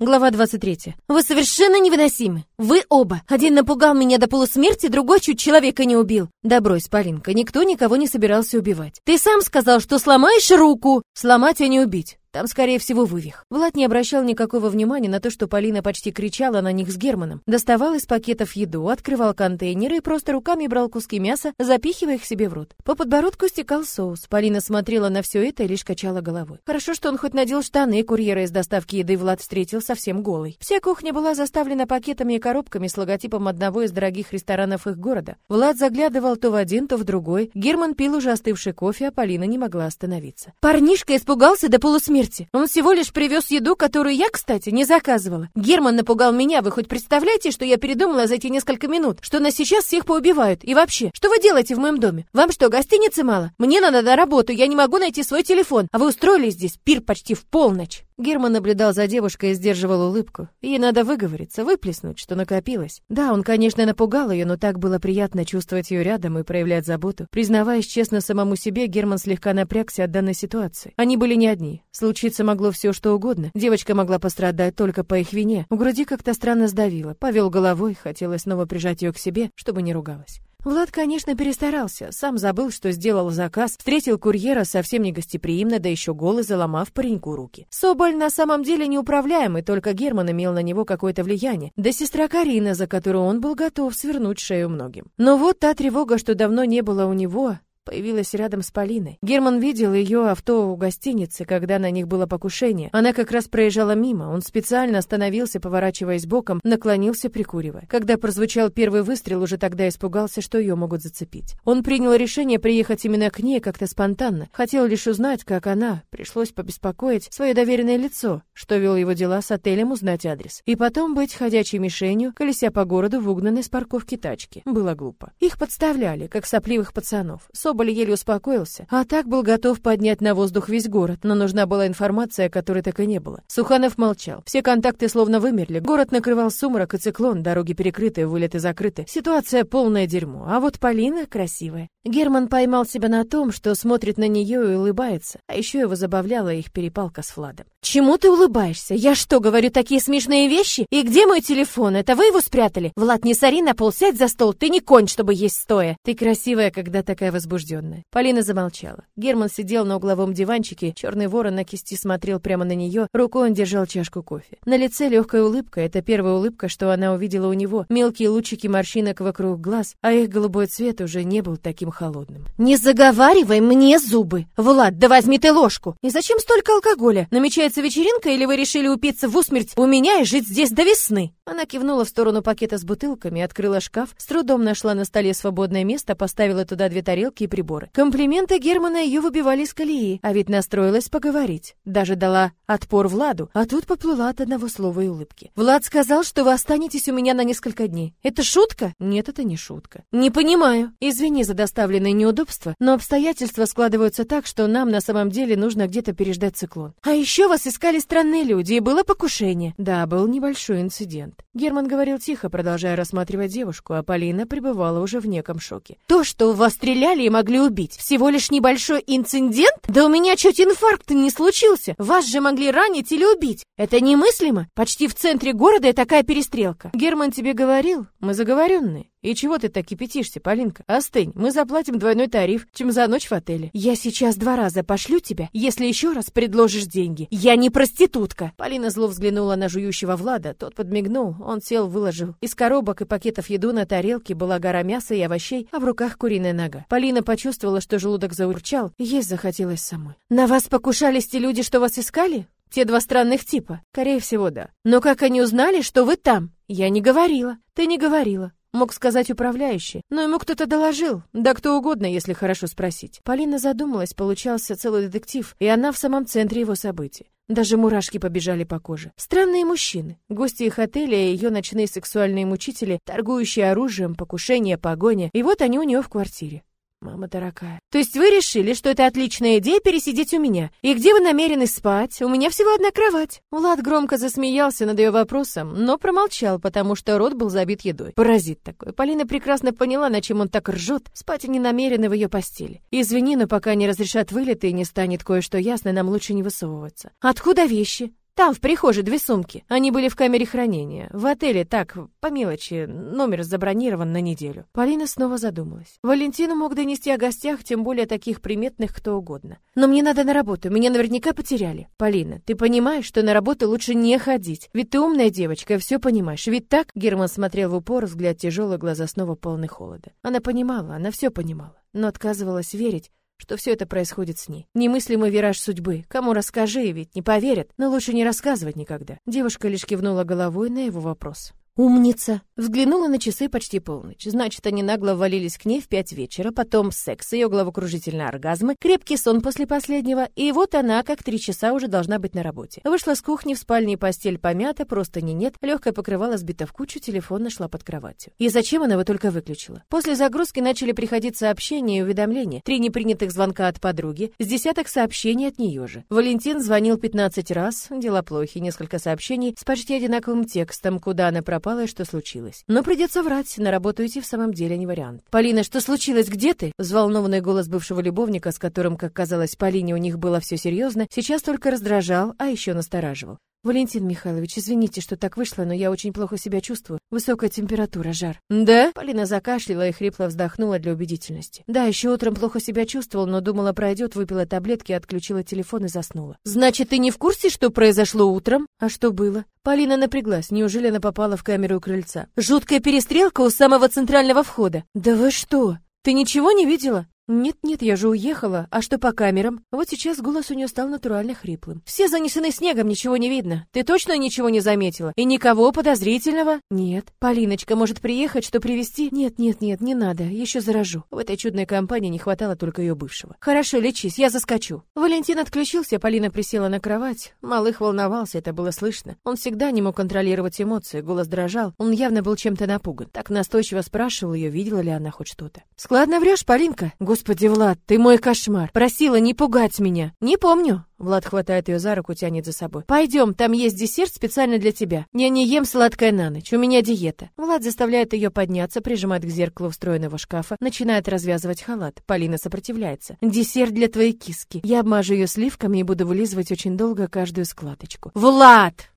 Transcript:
Глава 23. Вы совершенно невыносимы. Вы оба. Один напугал меня до полусмерти, другой чуть человека не убил. Да брось, Полинка, никто никого не собирался убивать. Ты сам сказал, что сломаешь руку. Сломать, а не убить. Там, скорее всего, вывих. Влад не обращал никакого внимания на то, что Полина почти кричала на них с Германом. Доставал из пакетов еду, открывал контейнеры и просто руками брал куски мяса, запихивая их себе в рот. По подбородку стекал соус. Полина смотрела на все это и лишь качала головой. Хорошо, что он хоть надел штаны, курьера из доставки еды Влад встретил совсем голый. Вся кухня была заставлена пакетами и коробками с логотипом одного из дорогих ресторанов их города. Влад заглядывал то в один, то в другой. Герман пил уже остывший кофе, а Полина не могла остановиться. Парнишка испугался до полусмерти смерти. Он всего лишь привез еду, которую я, кстати, не заказывала. Герман напугал меня. Вы хоть представляете, что я передумала за эти несколько минут? Что нас сейчас всех поубивают? И вообще, что вы делаете в моем доме? Вам что, гостиницы мало? Мне надо на работу, я не могу найти свой телефон. А вы устроили здесь пир почти в полночь. Герман наблюдал за девушкой и сдерживал улыбку. Ей надо выговориться, выплеснуть, что накопилось. Да, он, конечно, напугал ее, но так было приятно чувствовать ее рядом и проявлять заботу. Признаваясь честно самому себе, Герман слегка напрягся от данной ситуации. Они были не одни. Случиться могло все, что угодно. Девочка могла пострадать только по их вине. У груди как-то странно сдавило. Повел головой, хотелось снова прижать ее к себе, чтобы не ругалась. Влад, конечно, перестарался, сам забыл, что сделал заказ, встретил курьера совсем не гостеприимно, да еще голый, заломав пареньку руки. Соболь на самом деле неуправляемый, только Герман имел на него какое-то влияние, да сестра Карина, за которую он был готов свернуть шею многим. Но вот та тревога, что давно не было у него, появилась рядом с Полиной. Герман видел ее авто у гостиницы, когда на них было покушение. Она как раз проезжала мимо. Он специально остановился, поворачиваясь боком, наклонился, прикуривая. Когда прозвучал первый выстрел, уже тогда испугался, что ее могут зацепить. Он принял решение приехать именно к ней как-то спонтанно. Хотел лишь узнать, как она. Пришлось побеспокоить свое доверенное лицо, что вел его дела с отелем, узнать адрес. И потом быть ходячей мишенью, колеся по городу в угнанной с парковки тачки. Было глупо. Их подставляли, как сопливых пацанов. Соб Соболь еле успокоился, а так был готов поднять на воздух весь город, но нужна была информация, которой так и не было. Суханов молчал. Все контакты словно вымерли. Город накрывал сумрак и циклон, дороги перекрыты, вылеты закрыты. Ситуация полное дерьмо. А вот Полина красивая. Герман поймал себя на том, что смотрит на нее и улыбается, а еще его забавляла их перепалка с Владом. «Чему ты улыбаешься? Я что, говорю такие смешные вещи? И где мой телефон? Это вы его спрятали? Влад, не сори на пол, сядь за стол, ты не конь, чтобы есть стоя. Ты красивая, когда такая возбужденная». Полина замолчала. Герман сидел на угловом диванчике, черный ворон на кисти смотрел прямо на нее, рукой он держал чашку кофе. На лице легкая улыбка, это первая улыбка, что она увидела у него. Мелкие лучики морщинок вокруг глаз, а их голубой цвет уже не был таким холодным. «Не заговаривай мне зубы! Влад, да возьми ты ложку! И зачем столько алкоголя? Намечается вечеринка или вы решили упиться в усмерть у меня и жить здесь до весны?» Она кивнула в сторону пакета с бутылками, открыла шкаф, с трудом нашла на столе свободное место, поставила туда две тарелки и приборы. Комплименты Германа ее выбивали из колеи, а ведь настроилась поговорить. Даже дала отпор Владу, а тут поплыла от одного слова и улыбки. «Влад сказал, что вы останетесь у меня на несколько дней. Это шутка?» «Нет, это не шутка». «Не понимаю. Извини за доставку доставленные неудобства, но обстоятельства складываются так, что нам на самом деле нужно где-то переждать циклон. А еще вас искали странные люди, и было покушение. Да, был небольшой инцидент. Герман говорил тихо, продолжая рассматривать девушку, а Полина пребывала уже в неком шоке. То, что вас стреляли и могли убить, всего лишь небольшой инцидент? Да у меня чуть инфаркт не случился. Вас же могли ранить или убить. Это немыслимо. Почти в центре города и такая перестрелка. Герман тебе говорил, мы заговоренные. И чего ты так кипятишься, Полинка? Остынь, мы заплатим двойной тариф, чем за ночь в отеле. Я сейчас два раза пошлю тебя, если еще раз предложишь деньги. Я не проститутка. Полина зло взглянула на жующего Влада, тот подмигнул, он сел, выложил. Из коробок и пакетов еду на тарелке была гора мяса и овощей, а в руках куриная нога. Полина почувствовала, что желудок заурчал, есть захотелось самой. На вас покушались те люди, что вас искали? Те два странных типа? Скорее всего, да. Но как они узнали, что вы там? Я не говорила. Ты не говорила. Мог сказать управляющий, но ему кто-то доложил. Да кто угодно, если хорошо спросить. Полина задумалась, получался целый детектив, и она в самом центре его событий. Даже мурашки побежали по коже. Странные мужчины, гости их отеля и ее ночные сексуальные мучители, торгующие оружием, покушения, погоня. И вот они у нее в квартире. Мама дорогая. То есть вы решили, что это отличная идея пересидеть у меня? И где вы намерены спать? У меня всего одна кровать. Влад громко засмеялся над ее вопросом, но промолчал, потому что рот был забит едой. Паразит такой. Полина прекрасно поняла, на чем он так ржет. Спать они намерены в ее постели. Извини, но пока не разрешат вылеты и не станет кое-что ясно, нам лучше не высовываться. Откуда вещи? Там, в прихожей, две сумки. Они были в камере хранения. В отеле, так, по мелочи, номер забронирован на неделю. Полина снова задумалась. Валентину мог донести о гостях, тем более таких приметных кто угодно. Но мне надо на работу, меня наверняка потеряли. Полина, ты понимаешь, что на работу лучше не ходить? Ведь ты умная девочка, и все понимаешь. Ведь так? Герман смотрел в упор, взгляд тяжелый, глаза снова полны холода. Она понимала, она все понимала, но отказывалась верить, что все это происходит с ней. Немыслимый вираж судьбы. Кому расскажи, ведь не поверят, но лучше не рассказывать никогда. Девушка лишь кивнула головой на его вопрос. «Умница!» Взглянула на часы почти полночь. Значит, они нагло валились к ней в пять вечера, потом секс, ее головокружительные оргазмы, крепкий сон после последнего, и вот она, как три часа, уже должна быть на работе. Вышла с кухни, в спальне постель помята, просто не нет, легкое покрывало сбито в кучу, телефон нашла под кроватью. И зачем она его только выключила? После загрузки начали приходить сообщения и уведомления. Три непринятых звонка от подруги, с десяток сообщений от нее же. Валентин звонил 15 раз, дела плохи, несколько сообщений с почти одинаковым текстом, куда она пропала, пропало и что случилось. Но придется врать, на работу идти в самом деле не вариант. «Полина, что случилось? Где ты?» Взволнованный голос бывшего любовника, с которым, как казалось, Полине у них было все серьезно, сейчас только раздражал, а еще настораживал. Валентин Михайлович, извините, что так вышло, но я очень плохо себя чувствую. Высокая температура, жар. Да? Полина закашляла и хрипло вздохнула для убедительности. Да, еще утром плохо себя чувствовал, но думала, пройдет, выпила таблетки, отключила телефон и заснула. Значит, ты не в курсе, что произошло утром? А что было? Полина напряглась. Неужели она попала в камеру у крыльца? Жуткая перестрелка у самого центрального входа. Да вы что? Ты ничего не видела? «Нет-нет, я же уехала. А что по камерам?» Вот сейчас голос у нее стал натурально хриплым. «Все занесены снегом, ничего не видно. Ты точно ничего не заметила? И никого подозрительного?» «Нет». «Полиночка может приехать, что привезти?» «Нет-нет-нет, не надо. Еще заражу». В этой чудной компании не хватало только ее бывшего. «Хорошо, лечись, я заскочу». Валентин отключился, Полина присела на кровать. Малых волновался, это было слышно. Он всегда не мог контролировать эмоции, голос дрожал. Он явно был чем-то напуган. Так настойчиво спрашивал ее, видела ли она хоть что-то. «Складно врешь, Полинка?» Господи, Влад, ты мой кошмар. Просила не пугать меня. Не помню. Влад хватает ее за руку, тянет за собой. Пойдем, там есть десерт специально для тебя. Я не ем сладкое на ночь, у меня диета. Влад заставляет ее подняться, прижимает к зеркалу встроенного шкафа, начинает развязывать халат. Полина сопротивляется. Десерт для твоей киски. Я обмажу ее сливками и буду вылизывать очень долго каждую складочку. Влад!